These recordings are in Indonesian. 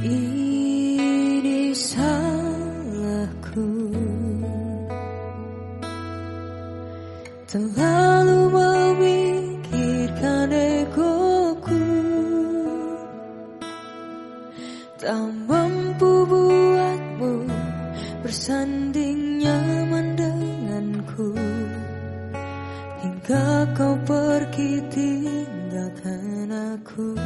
Ini salahku. Terlalu memikirkan egoku. Tak mampu buatmu bersanding nyaman denganku Hingga kau pergi tinggalkan aku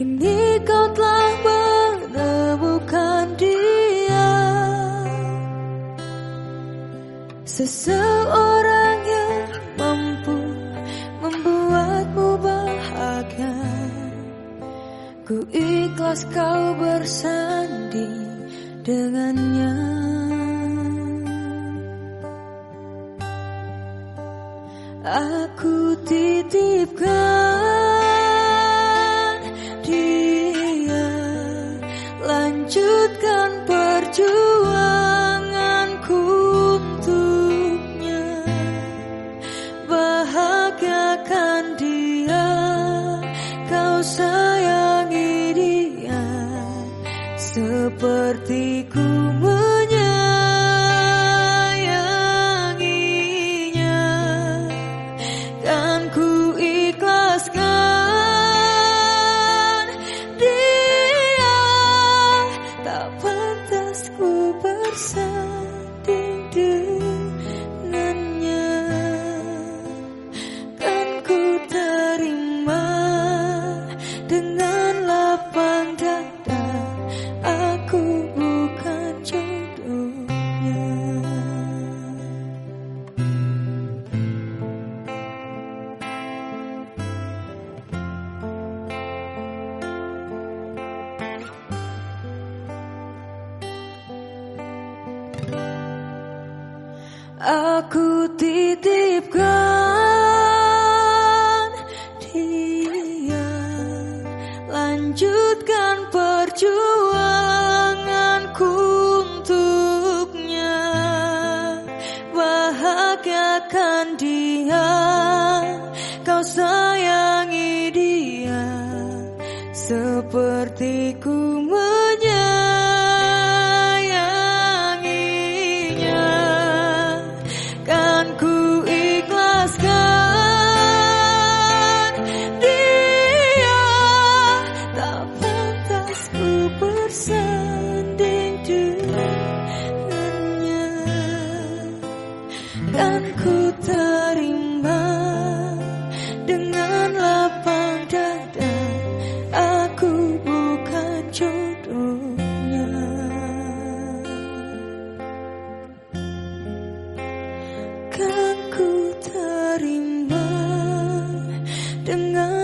Kini kau telah menemukan dia. Seseorang yang mampu membuatmu bahagia. Ku ikhlas kau bersanding dengannya. Aku titipkan perjuanganku untuknya bahagiakan dia. Kau sayangi dia seperti ku menyayanginya. Kan ku ikhlaskan Aku titipkan dia Lanjutkan perjuanganku untuknya. Bahagiakan dia Kau sayangi dia Seperti ku Kan ku terima Dengan lapang dada. Aku bukan jodohnya. Kan ku terima Dengan